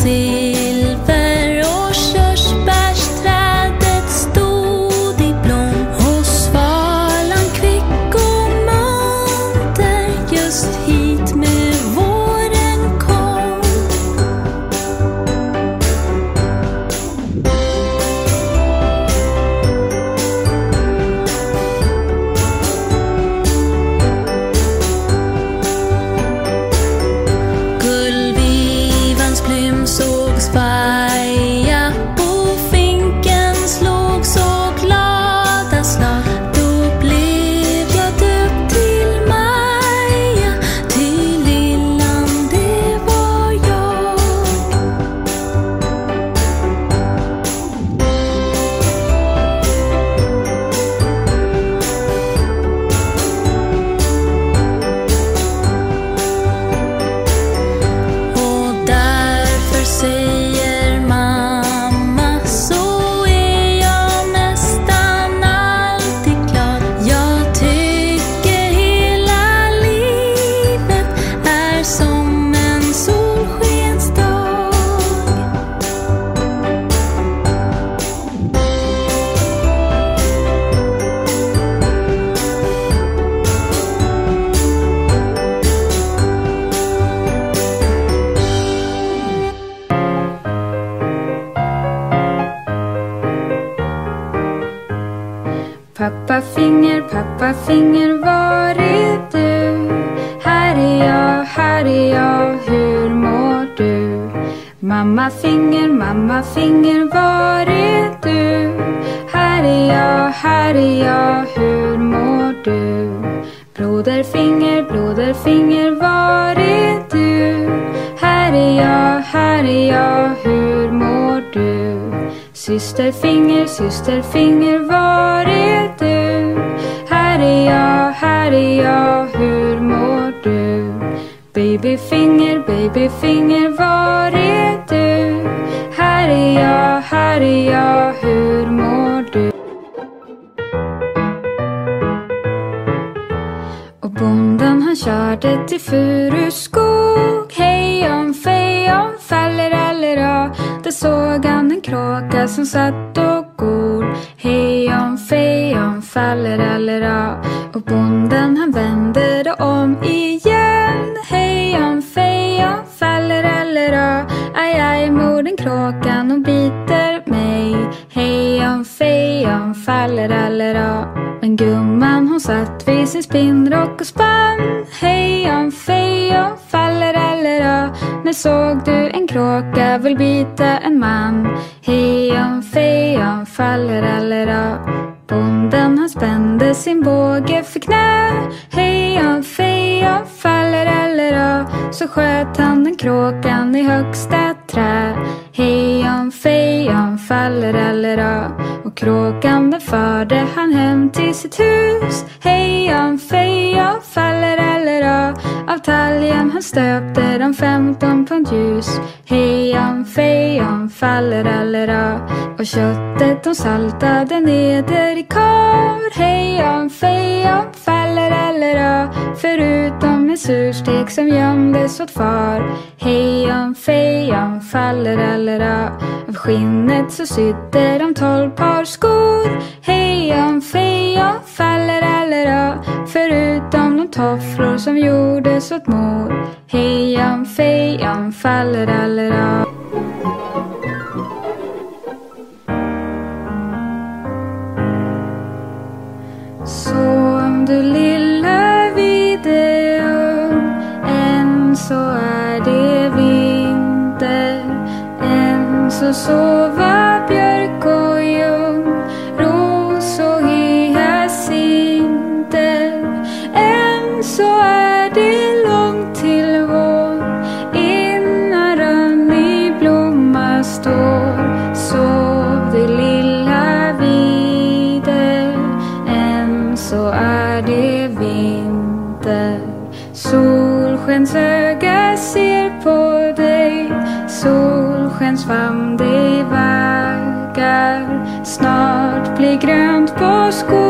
som finger, mamma finger, var är du? Här är jag, här är jag, hur mår du? Broder finger, broder finger, var är du? Här är jag, här är jag, hur mår du? Syster finger, syster finger, var är du? Här är jag, här är jag, hur mår du? Baby finger, baby finger, var? Här är jag, här är jag, hur mår du? Och bonden han körde till Furuskog. Hej om fej om fallerallera Där såg han en kråka som satt och gol Hej om fej om fallerallera Och bonden han vände det om trallerallera Men gumman hon satt vid sin spinnrock och spann. Hejon fejon fallerallera När såg du en kråka vill bita en man? Hejon Förutom en surstek som gömdes åt far. Hejan fejan faller allra. Av skinnet så sydde de tolv par skor. Hejan fejan faller allra. Förutom de tofflor som gjordes åt mor. Hejan fejan faller allra sova björk och ljung. Ros och hyacinter Än så är det långt till vår. Innan rönn i blomma står. Sov du lilla vide Än så är det vinter. Solskensöga Solskensfamn dig vaggar Snart blir grönt på skogen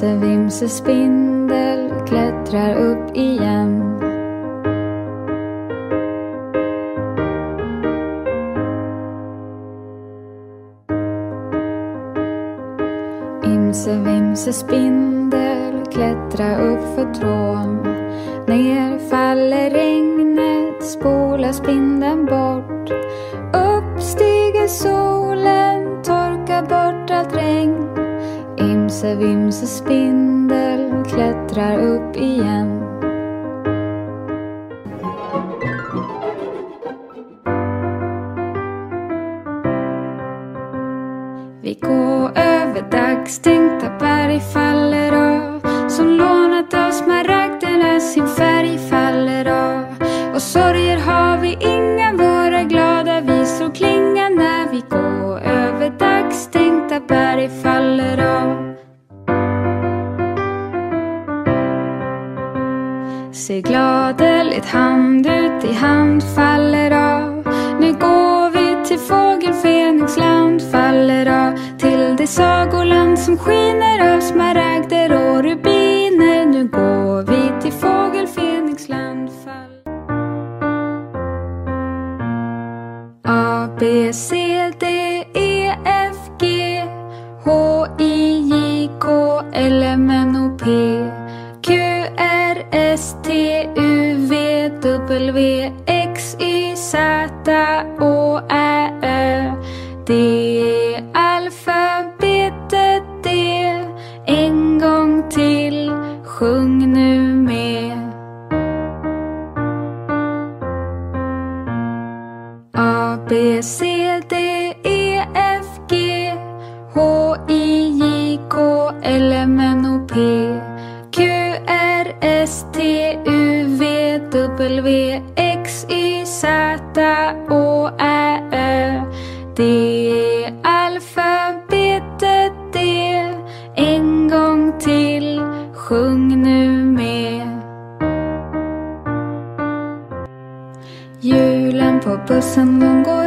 Vimse vimse spindel klättrar upp igen. Imse vimse spindel klättrar upp för trån. Ner faller regnet, spolar spindeln bort. vimse spindel klättrar upp. B, C, D, E, F, G H, I, J, K, L, M, N, O, P Q, R, S, T, U, V, W X, Y, Z, Å, Ä, Ö. Det är alfabetet det En gång till, sjung nu med. Julen på bussen, hon går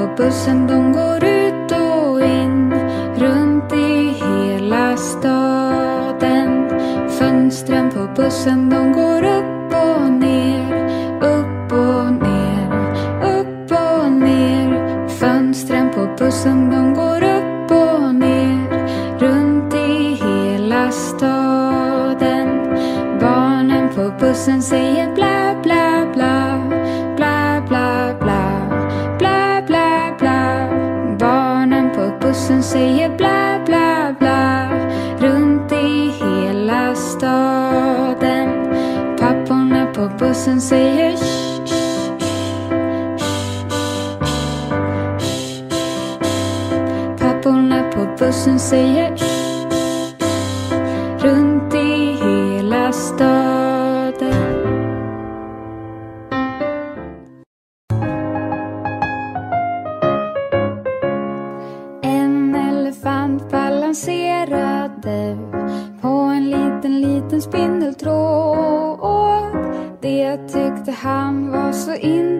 på bussen de går ut och in, runt i hela staden. Fönstren på bussen de går upp och ner, upp och ner, upp och ner. Fönstren på bussen de Säger säger shh, shh, runt i hela staden. En elefant balanserade på en liten, liten spindeltråd. Det tyckte han var så intressant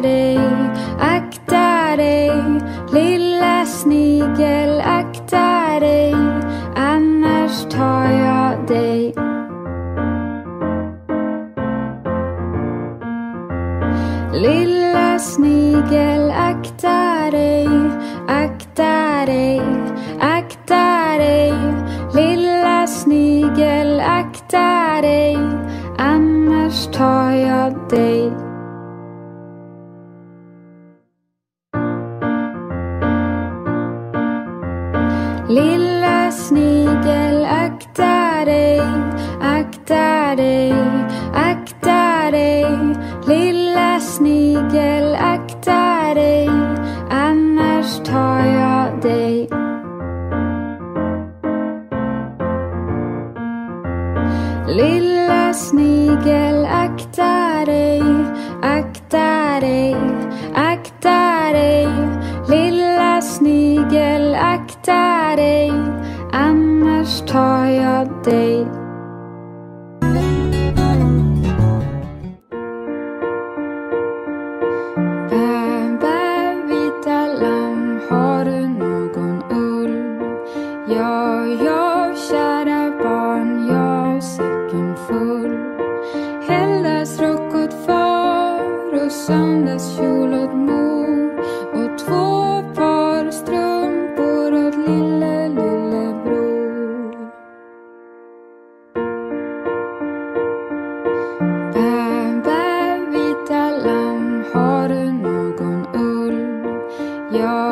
akta Lilla snigel, akta your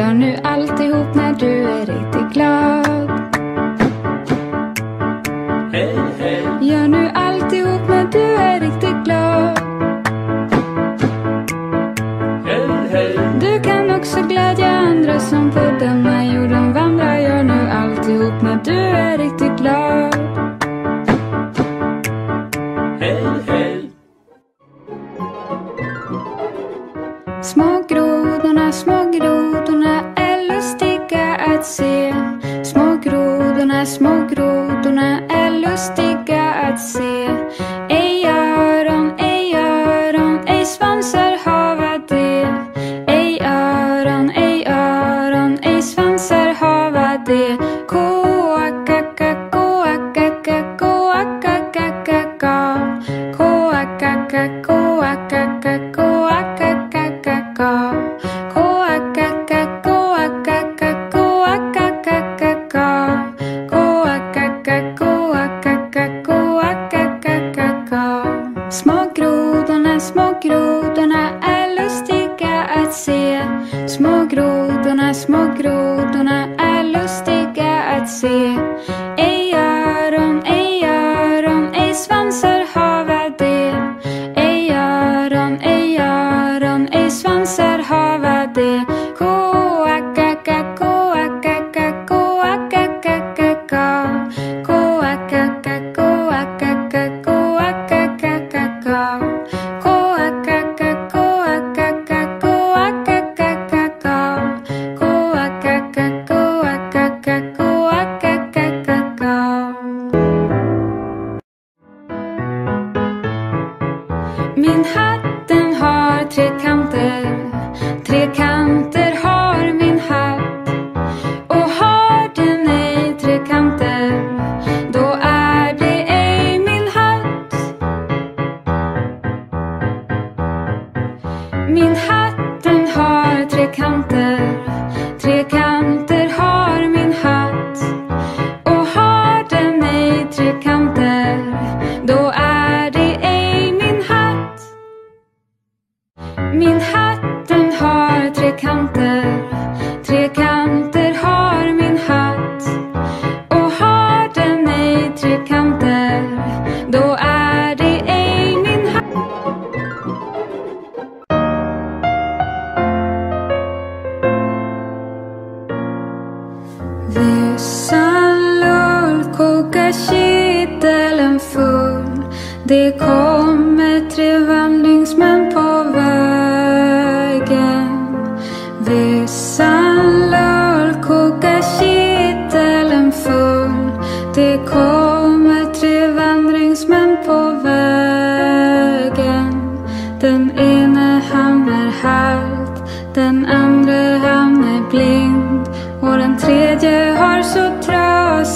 Gör nu alltihop när du är riktigt glad. små grodorna är lustiga.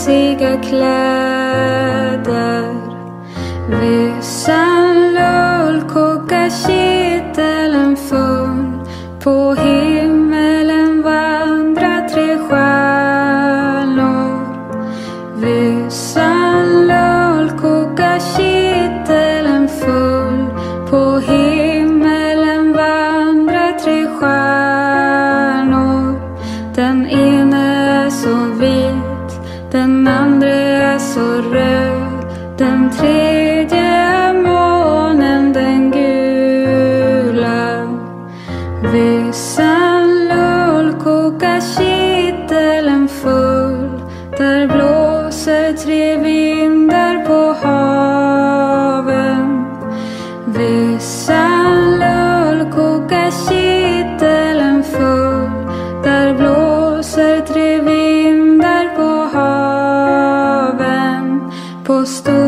sig erklärt. blåser tre vindar på haven. På stor